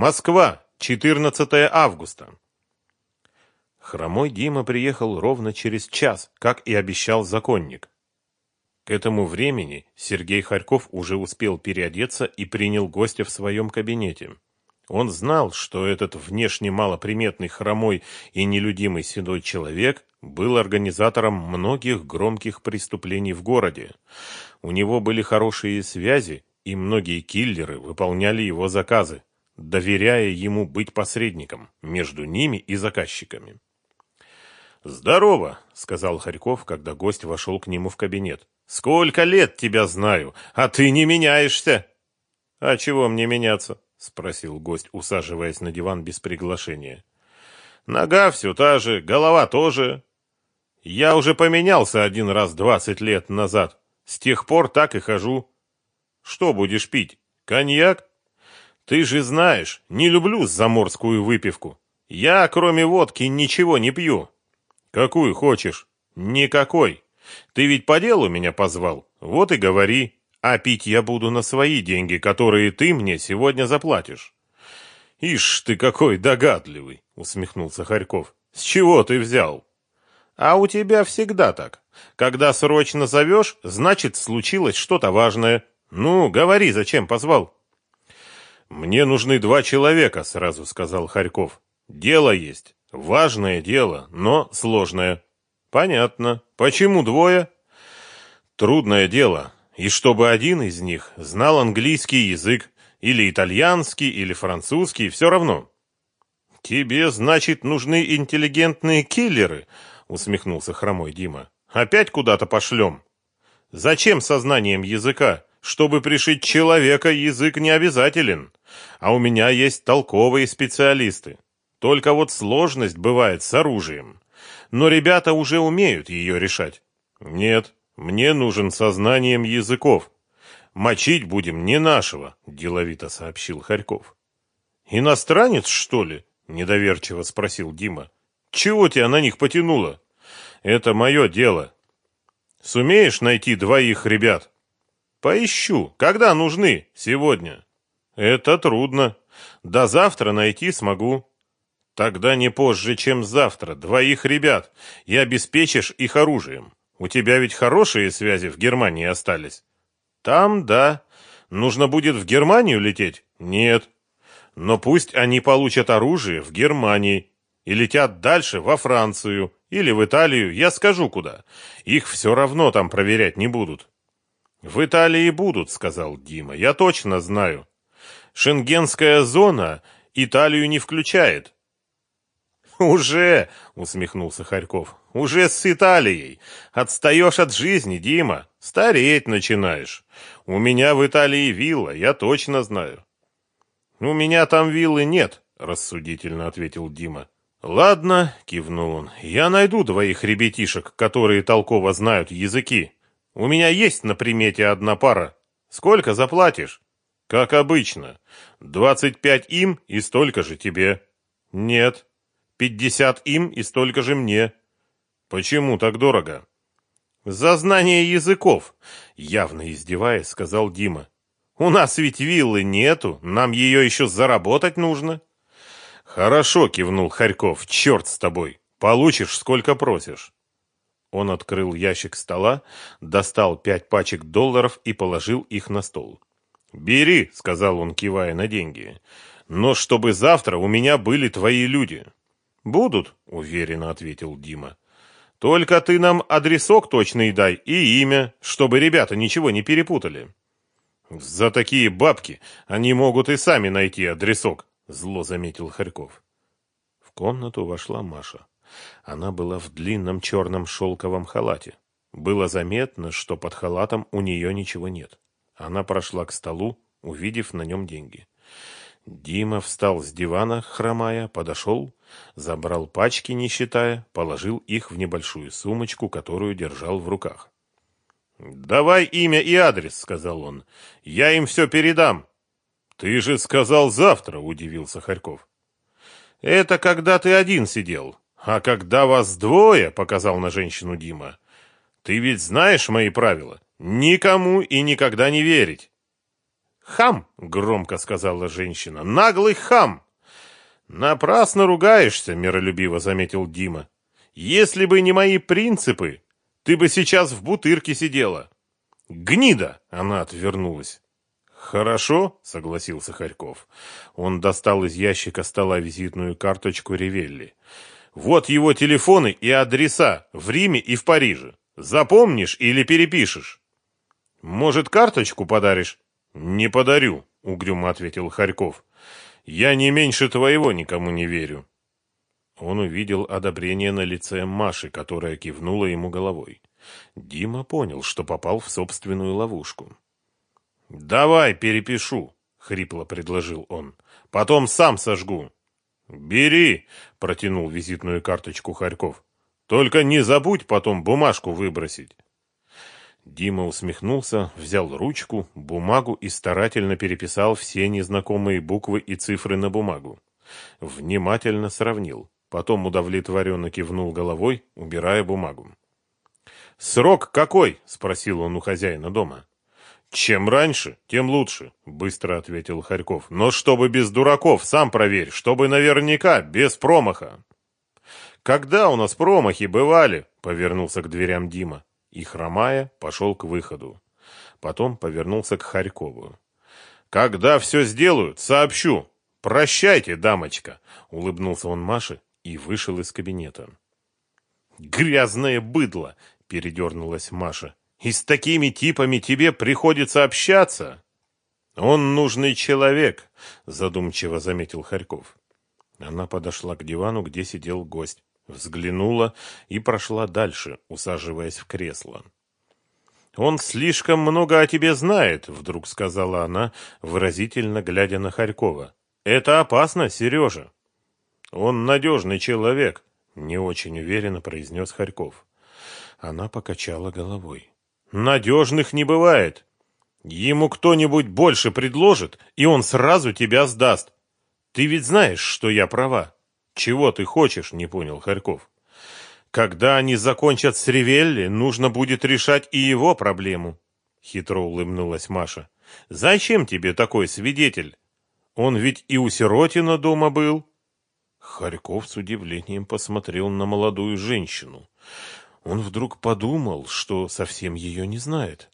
Москва, 14 августа. Хромой Дима приехал ровно через час, как и обещал законник. К этому времени Сергей Харьков уже успел переодеться и принял гостя в своем кабинете. Он знал, что этот внешне малоприметный хромой и нелюдимый седой человек был организатором многих громких преступлений в городе. У него были хорошие связи, и многие киллеры выполняли его заказы, доверяя ему быть посредником между ними и заказчиками. «Здорово», — сказал Харьков, когда гость вошел к нему в кабинет. Сколько лет тебя знаю, а ты не меняешься. А чего мне меняться? спросил гость, усаживаясь на диван без приглашения. Нога все та же, голова тоже. Я уже поменялся один раз двадцать лет назад. С тех пор так и хожу. Что будешь пить? Коньяк? Ты же знаешь, не люблю заморскую выпивку. Я, кроме водки, ничего не пью. Какую хочешь? Никакой. Ты ведь по делу меня позвал, вот и говори. А пить я буду на свои деньги, которые ты мне сегодня заплатишь. Ишь ты какой догадливый, усмехнулся Харьков. С чего ты взял? А у тебя всегда так. Когда срочно зовешь, значит, случилось что-то важное. Ну, говори, зачем позвал? Мне нужны два человека, сразу сказал Харьков. Дело есть. Важное дело, но сложное. Понятно. Почему двое? Трудное дело. И чтобы один из них знал английский язык, или итальянский, или французский, все равно. Тебе, значит, нужны интеллигентные киллеры, усмехнулся хромой Дима. Опять куда-то пошлем. Зачем сознанием языка? Чтобы пришить человека, язык не обязателен. А у меня есть толковые специалисты. Только вот сложность бывает с оружием но ребята уже умеют ее решать. Нет, мне нужен сознанием языков. Мочить будем не нашего, деловито сообщил Харьков. Иностранец, что ли? недоверчиво спросил Дима. Чего тебя на них потянуло? Это мое дело. Сумеешь найти двоих ребят? Поищу. Когда нужны? Сегодня. Это трудно. До завтра найти смогу. Тогда не позже, чем завтра, двоих ребят, и обеспечишь их оружием. У тебя ведь хорошие связи в Германии остались. Там, да. Нужно будет в Германию лететь? Нет. Но пусть они получат оружие в Германии и летят дальше во Францию или в Италию, я скажу куда. Их все равно там проверять не будут. В Италии будут, сказал Дима. Я точно знаю. Шенгенская зона Италию не включает. «Уже!» — усмехнулся Харьков. «Уже с Италией. Отстаешь от жизни, Дима. Стареть начинаешь. У меня в Италии вилла, я точно знаю». «У меня там виллы нет», — рассудительно ответил Дима. «Ладно», — кивнул он, — «я найду двоих ребятишек, которые толково знают языки. У меня есть на примете одна пара. Сколько заплатишь?» «Как обычно. Двадцать пять им и столько же тебе». «Нет», Пятьдесят им и столько же мне. Почему так дорого? За знание языков, явно издеваясь, сказал Дима. У нас ведь виллы нету, нам ее еще заработать нужно. Хорошо, кивнул Харьков. Черт с тобой. Получишь сколько просишь. Он открыл ящик стола, достал пять пачек долларов и положил их на стол. «Бери», — сказал он, кивая на деньги. «Но чтобы завтра у меня были твои люди. «Будут», — уверенно ответил Дима. «Только ты нам адресок точный дай и имя, чтобы ребята ничего не перепутали». «За такие бабки они могут и сами найти адресок», — зло заметил Харьков. В комнату вошла Маша. Она была в длинном черном шелковом халате. Было заметно, что под халатом у нее ничего нет. Она прошла к столу, увидев на нем деньги. Дима встал с дивана, хромая, подошел, забрал пачки, не считая, положил их в небольшую сумочку, которую держал в руках. «Давай имя и адрес», — сказал он. «Я им все передам». «Ты же сказал завтра», — удивился Харьков. «Это когда ты один сидел. А когда вас двое», — показал на женщину Дима, — «ты ведь знаешь мои правила. Никому и никогда не верить». «Хам!» — громко сказала женщина. «Наглый хам!» «Напрасно ругаешься», — миролюбиво заметил Дима. «Если бы не мои принципы, ты бы сейчас в бутырке сидела». «Гнида!» — она отвернулась. «Хорошо», — согласился Харьков. Он достал из ящика стола визитную карточку Ревелли. «Вот его телефоны и адреса в Риме и в Париже. Запомнишь или перепишешь?» «Может, карточку подаришь?» «Не подарю», — угрюмо ответил Харьков. «Я не меньше твоего никому не верю». Он увидел одобрение на лице Маши, которая кивнула ему головой. Дима понял, что попал в собственную ловушку. «Давай перепишу», — хрипло предложил он. «Потом сам сожгу». «Бери», — протянул визитную карточку Харьков. «Только не забудь потом бумажку выбросить». Дима усмехнулся, взял ручку, бумагу и старательно переписал все незнакомые буквы и цифры на бумагу. Внимательно сравнил. Потом удовлетворенно кивнул головой, убирая бумагу. «Срок какой?» — спросил он у хозяина дома. «Чем раньше, тем лучше», — быстро ответил Харьков. «Но чтобы без дураков, сам проверь, чтобы наверняка, без промаха». «Когда у нас промахи бывали?» — повернулся к дверям Дима и, хромая, пошел к выходу. Потом повернулся к Харькову. «Когда все сделают, сообщу. Прощайте, дамочка!» — улыбнулся он Маше и вышел из кабинета. «Грязное быдло!» — передернулась Маша. И с такими типами тебе приходится общаться. Он нужный человек, задумчиво заметил Харьков. Она подошла к дивану, где сидел гость, взглянула и прошла дальше, усаживаясь в кресло. Он слишком много о тебе знает, вдруг сказала она, выразительно глядя на Харькова. Это опасно, Сережа. Он надежный человек, не очень уверенно произнес Харьков. Она покачала головой. Надежных не бывает. Ему кто-нибудь больше предложит, и он сразу тебя сдаст. Ты ведь знаешь, что я права. Чего ты хочешь, не понял Харьков. Когда они закончат с Ревелли, нужно будет решать и его проблему. Хитро улыбнулась Маша. Зачем тебе такой свидетель? Он ведь и у Сиротина дома был. Харьков с удивлением посмотрел на молодую женщину он вдруг подумал, что совсем ее не знает.